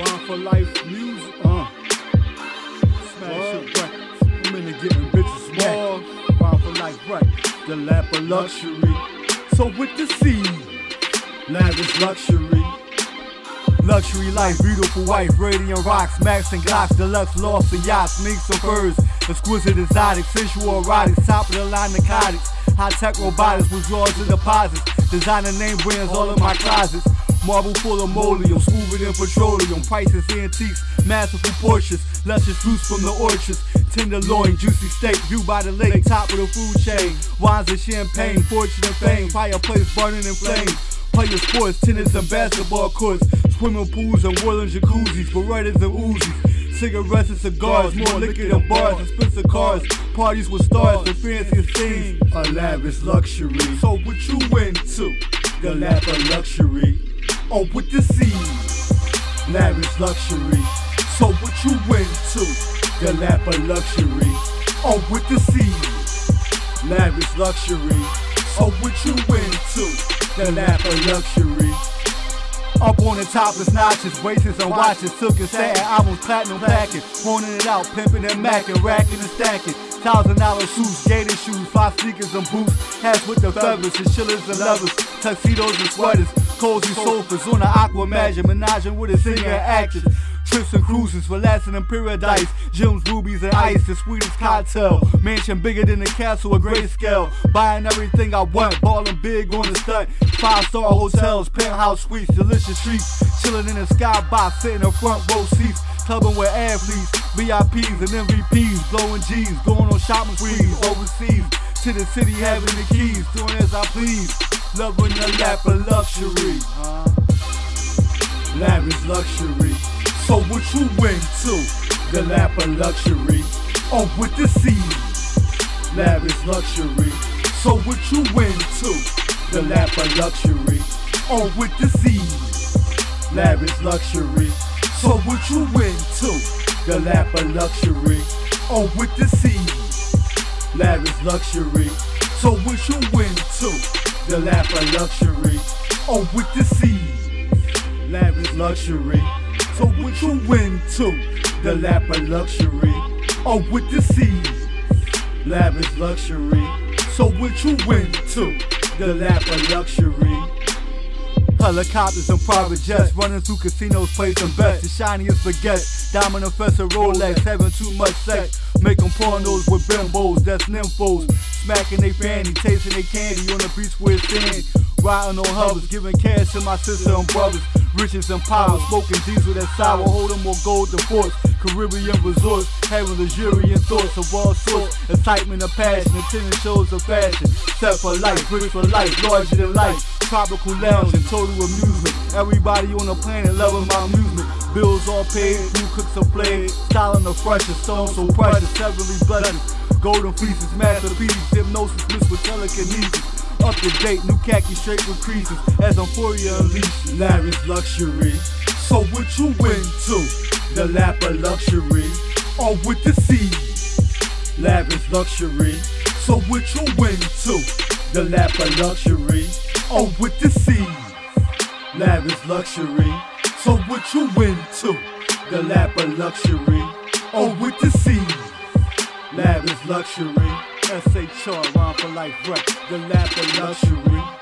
Wine for life music. Uh. Smash it records. I'm into getting bitches small. Wine for life records. The lap of luxury. So with the C, lavish luxury. Luxury life, beautiful wife, radiant rocks, max and glocks, deluxe loft and yachts, minks and furs, exquisite exotic, sensual erotics, top of the line narcotics, high tech robotics, withdrawals and deposits, designer name brands all in my closets. Marble full of moleum, smoother than petroleum. Prices antiques, masterful portions, luscious fruits from the orchards. Tenderloin, juicy steak, view by the lake, top of the food chain. Wines and champagne, fortune and fame, fireplace burning in flames. Player sports, tennis and basketball courts, swimming pools and whirling jacuzzis, Berettas and Uzis. Cigarettes and cigars, more liquor than bars, expensive cars, parties with stars, the fanciest things. A lavish luxury. So what you into? The lap of luxury. Oh, with the sea. Lavish luxury. So what you into? The lap of luxury. Oh, with the sea. Lavish luxury. So what you into? The lap of luxury. Up on the topless notches, braces and watches, silk and satin, albums, platinum package, horning it out, pimping and macking, racking and stacking. Thousand dollar shoes, gator shoes, five sneakers and boots, hats with the feathers, and chillers and lovers, tuxedos and sweaters, cozy sofas on the aqua magic, menaging with a singer actress. Trips and cruises, relaxing in paradise. Gems, rubies, and ice, the sweetest cocktail. Mansion bigger than the castle, a great scale. Buying everything I want, balling big on the stunt. Five star hotels, penthouse suites, delicious streets. Chilling in the skybox, sitting in front row seats. Clubbing with athletes, VIPs, and MVPs. Blowing G's, going on shopping sprees overseas. To the city, having the keys, doing as I please. Loving the lap of luxury. Huh? is luxury. So what you into? The lap of luxury. Oh, with the sea. is luxury. So what you into? The lap of luxury. Oh, with the sea. is luxury. So what you into? The lap of luxury. Oh, with the sea. is luxury. So what you into? Oh, the lap of luxury. Oh, with the sea. Lavish luxury. So what you into? The lap of luxury. Oh, with the sea. Lavish luxury. So what you into? The lap of luxury. Helicopters and private jets running through casinos, placing bets. The shiniest baguettes, diamond infested Rolex, having too much sex. Making pornos with bimbos, that's nymphos. Smacking they fanny, tasting they candy on the beach with sand. Riding on hovers, giving cash to my sister and brothers. Riches and power, smoking diesel that's sour, holding more gold than force. Caribbean resorts, having luxuriant thoughts of all sorts. Excitement of passion, attending shows of fashion. Set for life, rich for life, larger than life. Tropical lounge and total amusement. Everybody on the planet loving my amusement. Bills all paid, food cooks are played. Styling the freshest, stone so precious, heavenly blessings. Golden fleeces, masterpieces, hypnosis mixed with telekinesis. Up to date, new khaki straight with creases as Euphoria unleashed. Lavish luxury. So what you into? The lap of luxury. Or with the sea. Lavish luxury. So what you into? The lap of luxury. Or with the sea. Lavish luxury. So what you into? The lap of luxury. Or with the sea. Lavish luxury. SHR, rhyme for life, right? The lap of luxury.